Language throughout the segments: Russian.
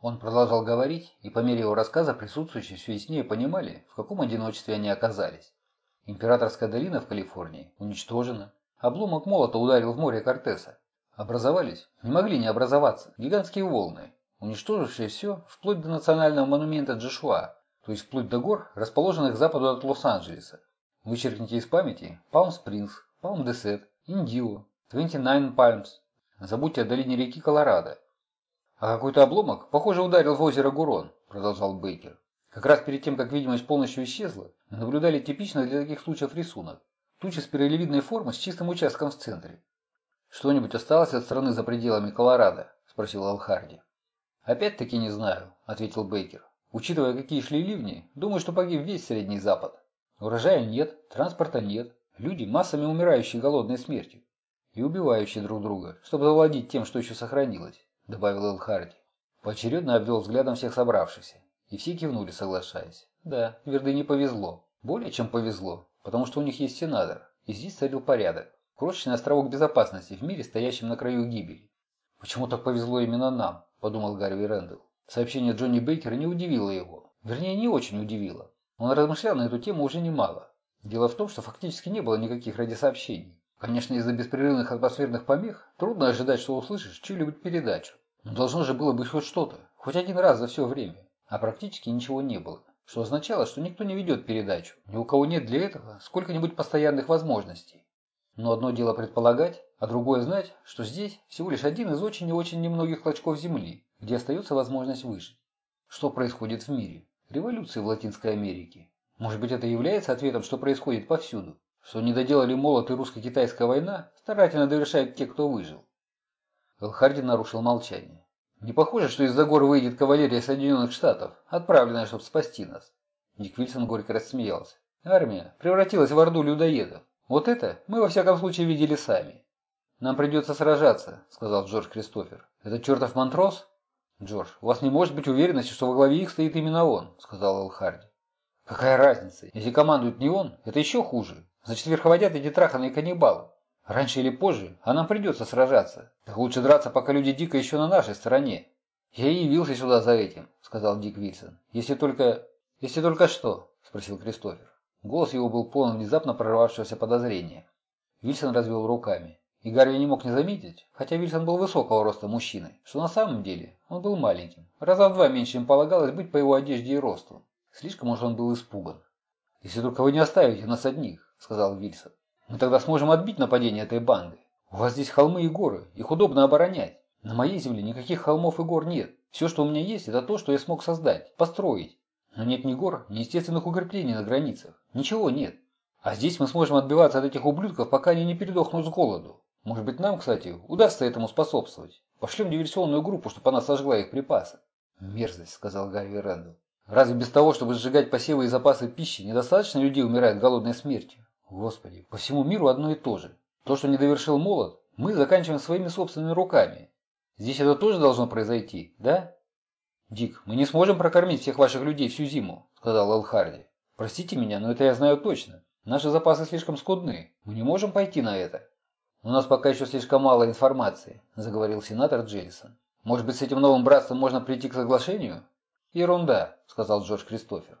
Он продолжал говорить, и по мере его рассказа присутствующие все яснее понимали, в каком одиночестве они оказались. Императорская долина в Калифорнии уничтожена. Обломок молота ударил в море Кортеса. Образовались, не могли не образоваться, гигантские волны, уничтожившие все, вплоть до национального монумента Джошуа, то есть вплоть до гор, расположенных к западу от Лос-Анджелеса. Вычеркните из памяти Палм-Спрингс, Палм-Десет, Индио, Твенти Найн Пальмс. Забудьте о долине реки Колорадо. А какой-то обломок, похоже, ударил в озеро Гурон, продолжал Бейкер. Как раз перед тем, как видимость полностью исчезла, мы наблюдали типичный для таких случаев рисунок. Туча спиралевидной формы с чистым участком в центре. «Что-нибудь осталось от страны за пределами Колорадо?» – спросил Алхарди. «Опять-таки не знаю», – ответил Бейкер. «Учитывая, какие шли ливни, думаю, что погиб весь Средний Запад. Урожая нет, транспорта нет, люди массами умирающие голодной смертью и убивающие друг друга, чтобы завладеть тем, что еще сохранилось добавил Элхарди. Поочередно обвел взглядом всех собравшихся, и все кивнули, соглашаясь. Да, Вердыне повезло. Более чем повезло, потому что у них есть сенатор, и здесь царил порядок. Крошечный островок безопасности в мире, стоящем на краю гибели. «Почему так повезло именно нам?» – подумал Гарви Рэндалл. Сообщение Джонни Бейкера не удивило его. Вернее, не очень удивило. Он размышлял на эту тему уже немало. Дело в том, что фактически не было никаких радиосообщений. Конечно, из-за беспрерывных атмосферных помех трудно ожидать, что услышишь чью-либо передачу. Но должно же было быть хоть что-то, хоть один раз за все время. А практически ничего не было. Что означало, что никто не ведет передачу. Ни у кого нет для этого сколько-нибудь постоянных возможностей. Но одно дело предполагать, а другое знать, что здесь всего лишь один из очень и очень немногих клочков земли, где остается возможность выжить. Что происходит в мире? Революции в Латинской Америке. Может быть это является ответом, что происходит повсюду? Что не доделали молот и русско-китайская война, старательно довершают те, кто выжил. Элхарди нарушил молчание. «Не похоже, что из-за гор выйдет кавалерия Соединенных Штатов, отправленная, чтобы спасти нас». Ник Вильсон горько рассмеялся. «Армия превратилась в орду людоедов. Вот это мы во всяком случае видели сами». «Нам придется сражаться», — сказал Джордж Кристофер. «Это чертов Монтрос?» «Джордж, у вас не может быть уверенности, что во главе их стоит именно он», — сказал Элхарди. «Какая разница? Если командует не он, это еще хуже. Значит, верховодят эти траханные каннибалы. Раньше или позже, а нам придется сражаться. Так лучше драться, пока люди Дика еще на нашей стороне. Я и явился сюда за этим, сказал Дик Вильсон. Если только... Если только что? Спросил Кристофер. Голос его был полон внезапно прорвавшегося подозрения. Вильсон развел руками. И Гарви не мог не заметить, хотя Вильсон был высокого роста мужчиной, что на самом деле он был маленьким, раза в два меньше, чем полагалось быть по его одежде и росту. Слишком уж он был испуган. «Если только вы не оставите нас одних», — сказал Вильсон. Мы тогда сможем отбить нападение этой банды. У вас здесь холмы и горы, их удобно оборонять. На моей земле никаких холмов и гор нет. Все, что у меня есть, это то, что я смог создать, построить. Но нет ни гор, ни естественных укреплений на границах. Ничего нет. А здесь мы сможем отбиваться от этих ублюдков, пока они не передохнут с голоду. Может быть нам, кстати, удастся этому способствовать. Пошлем диверсионную группу, чтобы она сожгла их припасы. Мерзость, сказал Гарри Рэндалл. Разве без того, чтобы сжигать посевы и запасы пищи, недостаточно людей умирает голодной смертью? Господи, по всему миру одно и то же. То, что не довершил молот, мы заканчиваем своими собственными руками. Здесь это тоже должно произойти, да? Дик, мы не сможем прокормить всех ваших людей всю зиму, сказал Эл Харди. Простите меня, но это я знаю точно. Наши запасы слишком скудны. Мы не можем пойти на это. У нас пока еще слишком мало информации, заговорил сенатор Джеллисон. Может быть, с этим новым братством можно прийти к соглашению? Ерунда, сказал Джордж Кристофер.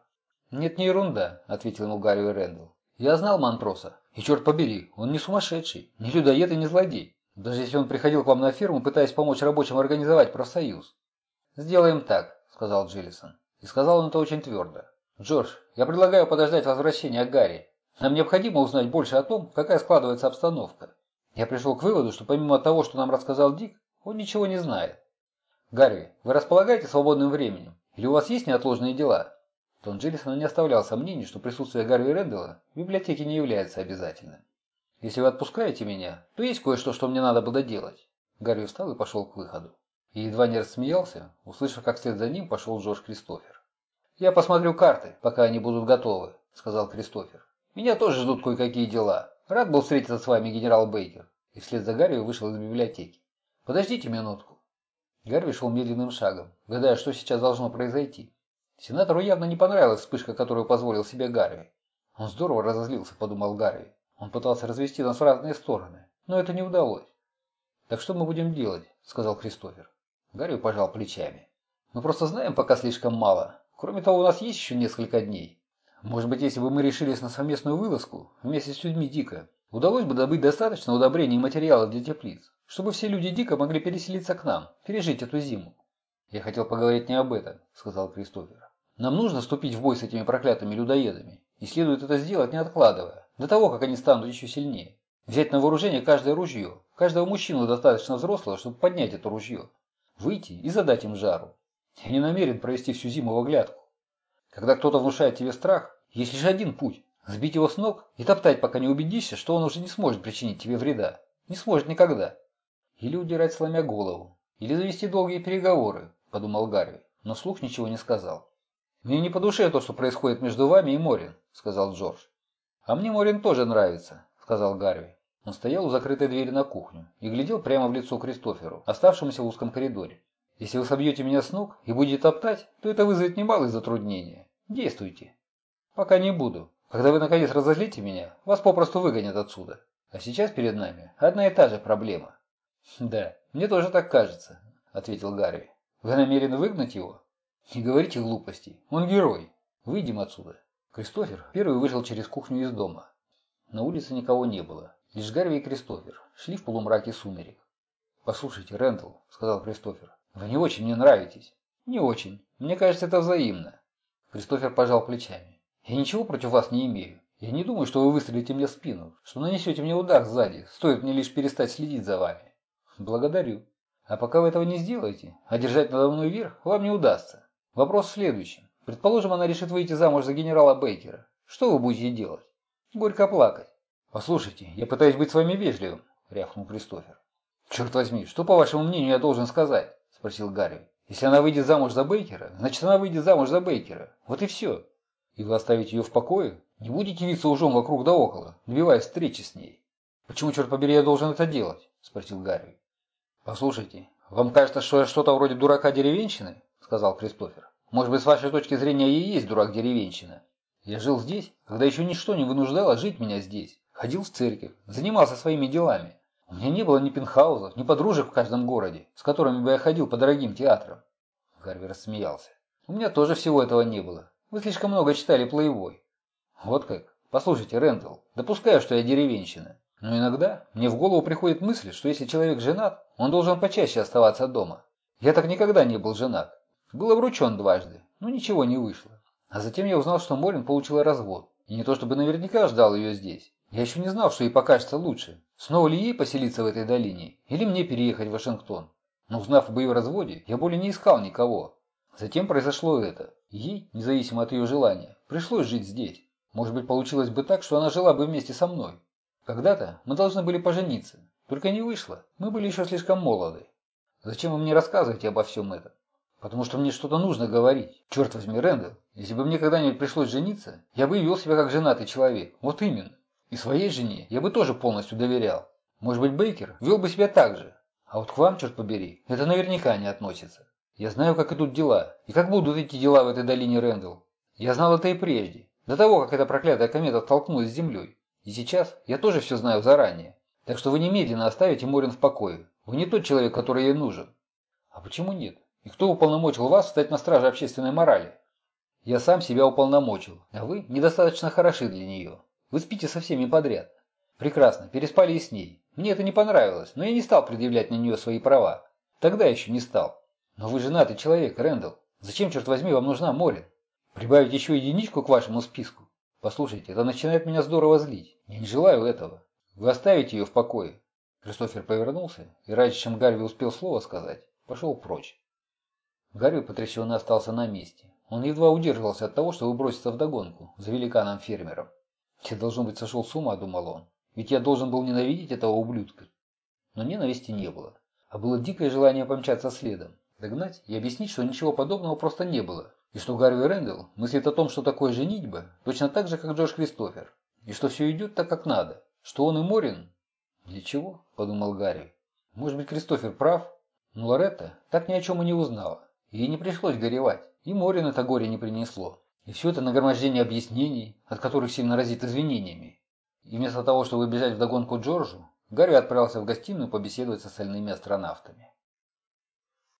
Нет, не ерунда, ответил ему Гарри Рэндалл. Я знал Мантроса, и черт побери, он не сумасшедший, не людоед и не злодей. Даже если он приходил к вам на ферму, пытаясь помочь рабочим организовать профсоюз. «Сделаем так», — сказал Джиллисон. И сказал он это очень твердо. «Джордж, я предлагаю подождать возвращения Гарри. Нам необходимо узнать больше о том, какая складывается обстановка. Я пришел к выводу, что помимо того, что нам рассказал Дик, он ничего не знает. Гарри, вы располагаете свободным временем? Или у вас есть неотложные дела?» Тон Джиллисона не оставлял сомнений, что присутствие Гарви Рэндалла в библиотеке не является обязательным. «Если вы отпускаете меня, то есть кое-что, что мне надо было делать». Гарри встал и пошел к выходу. И едва не рассмеялся, услышав, как вслед за ним пошел Джордж Кристофер. «Я посмотрю карты, пока они будут готовы», — сказал Кристофер. «Меня тоже ждут кое-какие дела. Рад был встретиться с вами, генерал Бейкер». И вслед за Гарри вышел из библиотеки. «Подождите минутку». Гарри шел медленным шагом, гадая, что сейчас должно произойти. Сенатору явно не понравилась вспышка, которую позволил себе Гарри. Он здорово разозлился, подумал Гарри. Он пытался развести нас в разные стороны, но это не удалось. «Так что мы будем делать?» – сказал Кристофер. Гарри пожал плечами. Мы просто знаем пока слишком мало. Кроме того, у нас есть еще несколько дней. Может быть, если бы мы решились на совместную вылазку вместе с людьми Дика, удалось бы добыть достаточно удобрений и материалов для теплиц, чтобы все люди Дика могли переселиться к нам, пережить эту зиму. «Я хотел поговорить не об этом», — сказал Кристофер. «Нам нужно вступить в бой с этими проклятыми людоедами, и следует это сделать, не откладывая, до того, как они станут еще сильнее. Взять на вооружение каждое ружье, каждого мужчину достаточно взрослого, чтобы поднять это ружье, выйти и задать им жару. Я не намерен провести всю зиму в оглядку. Когда кто-то внушает тебе страх, есть лишь один путь – сбить его с ног и топтать, пока не убедишься, что он уже не сможет причинить тебе вреда. Не сможет никогда. Или удирать, сломя голову. Или завести долгие переговоры, подумал Гарви, но слух ничего не сказал. «Мне не по душе то, что происходит между вами и Морин», – сказал Джордж. «А мне Морин тоже нравится», – сказал Гарви. Он стоял у закрытой двери на кухню и глядел прямо в лицо Кристоферу, оставшемуся в узком коридоре. «Если вы собьете меня с ног и будете топтать, то это вызовет немалые затруднения. Действуйте». «Пока не буду. Когда вы наконец разозлите меня, вас попросту выгонят отсюда. А сейчас перед нами одна и та же проблема». «Да, мне тоже так кажется», — ответил Гарви. «Вы намерены выгнать его?» «Не говорите глупостей. Он герой. Выйдем отсюда». Кристофер первый вышел через кухню из дома. На улице никого не было. Лишь Гарви и Кристофер шли в полумраке сумерек. «Послушайте, Рэндалл», — сказал Кристофер, — «вы не очень мне нравитесь». «Не очень. Мне кажется, это взаимно». Кристофер пожал плечами. «Я ничего против вас не имею. Я не думаю, что вы выстрелите мне в спину, что нанесете мне удар сзади, стоит мне лишь перестать следить за вами». «Благодарю. А пока вы этого не сделаете, одержать надо мной верх вам не удастся. Вопрос в следующем. Предположим, она решит выйти замуж за генерала Бейкера. Что вы будете делать? Горько плакать. «Послушайте, я пытаюсь быть с вами вежливым», — рявкнул Кристофер. «Черт возьми, что, по вашему мнению, я должен сказать?» — спросил Гарри. «Если она выйдет замуж за Бейкера, значит, она выйдет замуж за Бейкера. Вот и все. И вы оставите ее в покое? Не будете виться ужом вокруг да около, добиваясь встречи с ней?» «Почему, черт побери, я должен это делать?» — спросил Гарри. «Послушайте, вам кажется, что я что-то вроде дурака-деревенщины?» — сказал Кристофер. «Может быть, с вашей точки зрения, я и есть дурак-деревенщина. Я жил здесь, когда еще ничто не вынуждало жить меня здесь. Ходил в церковь, занимался своими делами. У меня не было ни пентхаузов, ни подружек в каждом городе, с которыми бы я ходил по дорогим театрам. Гарви рассмеялся. У меня тоже всего этого не было. Вы слишком много читали плейбой. Вот как? Послушайте, Рэндалл, допускаю, что я деревенщина. Но иногда мне в голову приходит мысль, что если человек женат, он должен почаще оставаться дома. Я так никогда не был женат. Был обручен дважды, но ничего не вышло. А затем я узнал, что Морин получила развод. И не то чтобы наверняка ждал ее здесь. Я еще не знал, что ей покажется лучше. Снова ли ей поселиться в этой долине, или мне переехать в Вашингтон. Но узнав об ее разводе, я более не искал никого. Затем произошло это. Ей, независимо от ее желания, пришлось жить здесь. Может быть, получилось бы так, что она жила бы вместе со мной. Когда-то мы должны были пожениться. Только не вышло. Мы были еще слишком молоды. Зачем вы мне рассказываете обо всем этом? Потому что мне что-то нужно говорить. Черт возьми, Рэндалл, если бы мне когда-нибудь пришлось жениться, я бы вел себя как женатый человек. Вот именно. И своей жене я бы тоже полностью доверял. Может быть, Бейкер вел бы себя так же. А вот к вам, черт побери, это наверняка не относится. Я знаю, как идут дела, и как будут эти дела в этой долине Рэндалл. Я знал это и прежде, до того, как эта проклятая комета столкнулась с землей. И сейчас я тоже все знаю заранее. Так что вы немедленно оставите Морин в покое. Вы не тот человек, который ей нужен. А почему нет? И кто уполномочил вас стать на страже общественной морали? Я сам себя уполномочил, а вы недостаточно хороши для нее. Вы спите со всеми подряд. Прекрасно, переспали и с ней. Мне это не понравилось, но я не стал предъявлять на нее свои права. Тогда еще не стал. Но вы женатый человек, Рэндалл. Зачем, черт возьми, вам нужна Морин? Прибавить еще единичку к вашему списку? Послушайте, это начинает меня здорово злить. Я не желаю этого. Вы оставите ее в покое. Кристофер повернулся, и раньше, чем Гарви успел слово сказать, пошел прочь. Гарви потрясенно остался на месте. Он едва удерживался от того, чтобы броситься вдогонку за великаном-фермером. Я, должен быть, сошел с ума, думал он. Ведь я должен был ненавидеть этого ублюдка. Но ненависти не было. А было дикое желание помчаться следом, догнать и объяснить, что ничего подобного просто не было. И что Гарви Рэндалл мыслит о том, что такое женитьба, точно так же, как Джордж Кристофер. И что все идет так, как надо. Что он и Морин. Для чего? Подумал Гарри. Может быть, Кристофер прав? Но Лоретта так ни о чем и не узнала. Ей не пришлось горевать. И Морин это горе не принесло. И все это нагромождение объяснений, от которых сильно разит извинениями. И вместо того, чтобы бежать вдогонку Джорджу, Гарри отправился в гостиную побеседовать с остальными астронавтами.